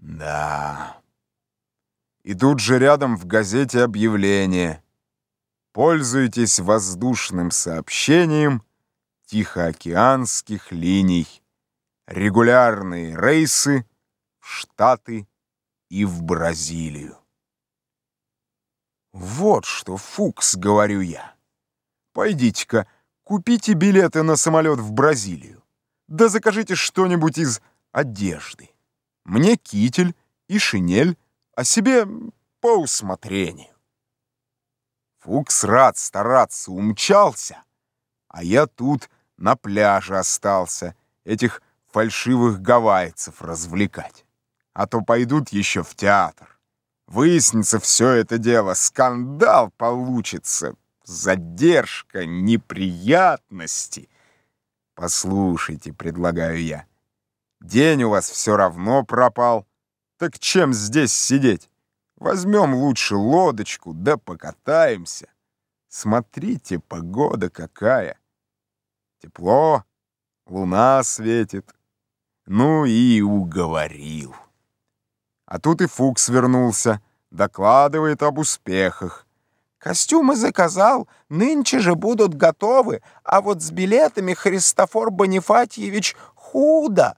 Да. И тут же рядом в газете объявление. Пользуйтесь воздушным сообщением Тихоокеанских линий. Регулярные рейсы в Штаты и в Бразилию. Вот что, Фукс, говорю я. Пойдите-ка, купите билеты на самолет в Бразилию. Да закажите что-нибудь из одежды. Мне китель и шинель, а себе по усмотрению. Фукс рад стараться, умчался, а я тут на пляже остался этих фальшивых гавайцев развлекать. А то пойдут еще в театр. Выяснится все это дело, скандал получится, задержка, неприятности. Послушайте, предлагаю я, День у вас все равно пропал. Так чем здесь сидеть? Возьмем лучше лодочку, да покатаемся. Смотрите, погода какая. Тепло, луна светит. Ну и уговорил. А тут и Фукс вернулся, докладывает об успехах. Костюмы заказал, нынче же будут готовы, а вот с билетами Христофор Бонифатьевич худо.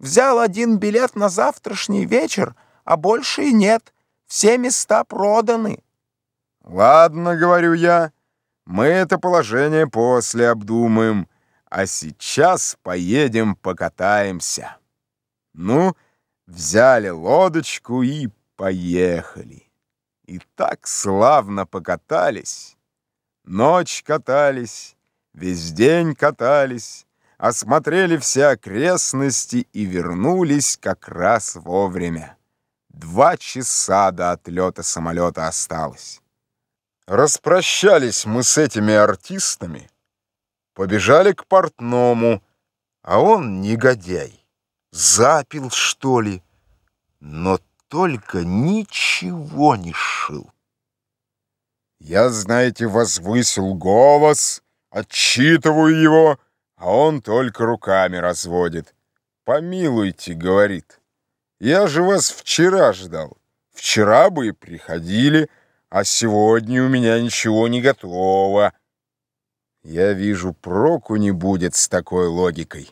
Взял один билет на завтрашний вечер, а больше и нет. Все места проданы. Ладно, говорю я, мы это положение после обдумаем, а сейчас поедем покатаемся. Ну, взяли лодочку и поехали. И так славно покатались. Ночь катались, весь день катались, осмотрели все окрестности и вернулись как раз вовремя. Два часа до отлета самолета осталось. Распрощались мы с этими артистами, побежали к портному, а он негодяй. Запил, что ли, но только ничего не шил. Я, знаете, возвысил голос, отчитываю его — а он только руками разводит. «Помилуйте», — говорит, — «я же вас вчера ждал. Вчера бы и приходили, а сегодня у меня ничего не готово». Я вижу, проку не будет с такой логикой.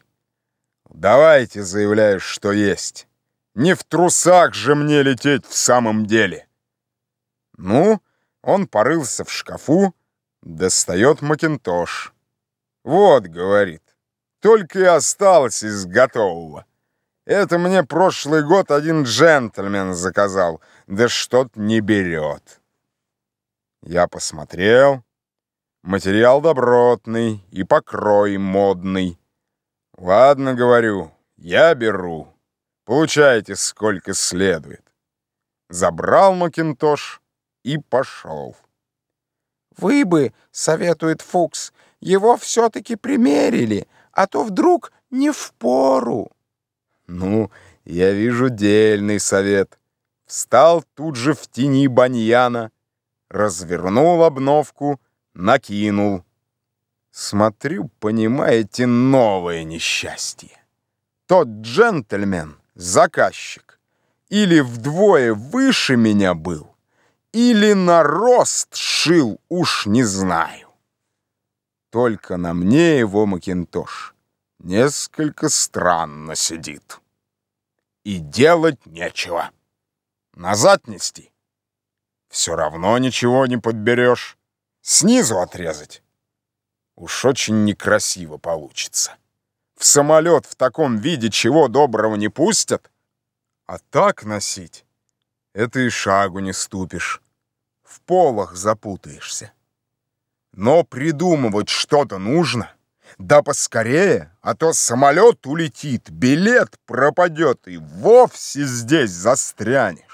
Давайте, заявляю, что есть. Не в трусах же мне лететь в самом деле. Ну, он порылся в шкафу, достает макинтош. «Вот», — говорит, — «только и осталось из готового. Это мне прошлый год один джентльмен заказал, да что-то не берет». Я посмотрел. Материал добротный и покрой модный. «Ладно, — говорю, — я беру. Получайте сколько следует». Забрал Макинтош и пошел. «Вы бы, — советует Фукс, — его все-таки примерили, а то вдруг не в пору. Ну, я вижу дельный совет. Встал тут же в тени баньяна, развернул обновку, накинул. Смотрю, понимаете, новое несчастье. Тот джентльмен, заказчик, или вдвое выше меня был, или на рост шил, уж не знаю. Только на мне его макинтош несколько странно сидит. И делать нечего. Назад нести. Все равно ничего не подберешь. Снизу отрезать. Уж очень некрасиво получится. В самолет в таком виде чего доброго не пустят. А так носить — это и шагу не ступишь. В полах запутаешься. Но придумывать что-то нужно. Да поскорее, а то самолет улетит, билет пропадет и вовсе здесь застрянешь.